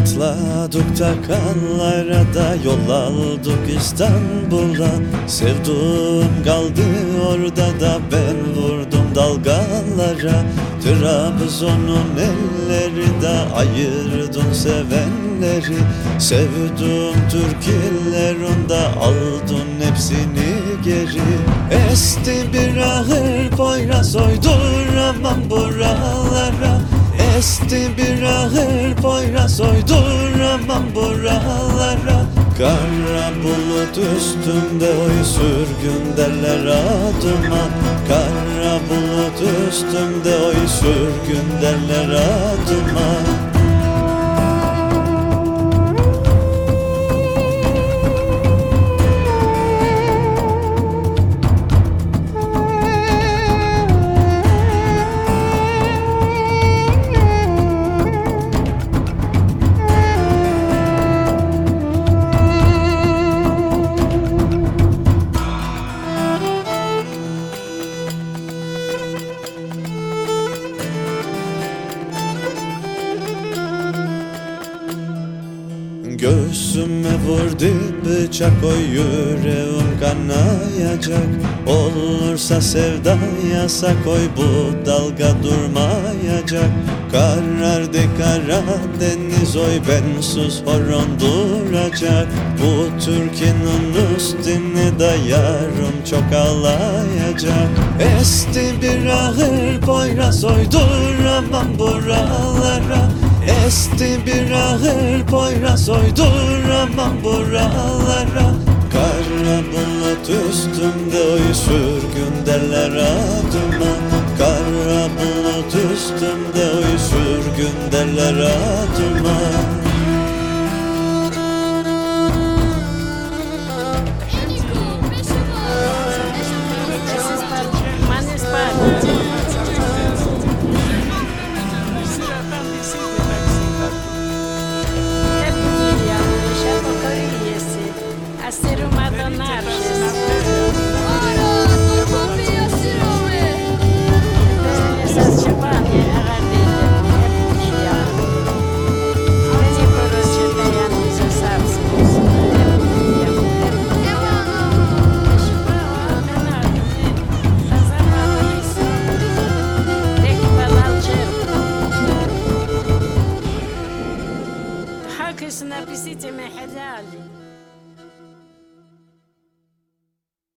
Atladık takanlara da yol aldık İstanbul'a. Sevduğum kaldı orada da ben vurdum dalgalara. Trabzon'un elleri de ayırdın sevenleri. Sevduğum Türkiller onda aldın hepsini geri. Esti bir ahır Poyraz oyduramam buralara Esti bir ahır Poyraz oyduramam buralara Kara bulut üstümde oy sürgün derler adıma. Kara bulut üstümde oy sürgün derler adıma Göğsüme vurdu bıçak o yüreğim kanayacak Olursa sevda yasak oy bu dalga durmayacak. Karardı kara deniz oy bensiz horon duracak. Bu Türkiye'nin üstüne dayarım çok alayacak Esti bir ahır Poyraz oy duramam buralara Esti bir ahır Poyraz oyduramam buralara. Kara bulut üstümde oy sürgün derler adıma. Kara bulut üstümde oy sürgün derler adıma كشنا بسيتي ما حلالي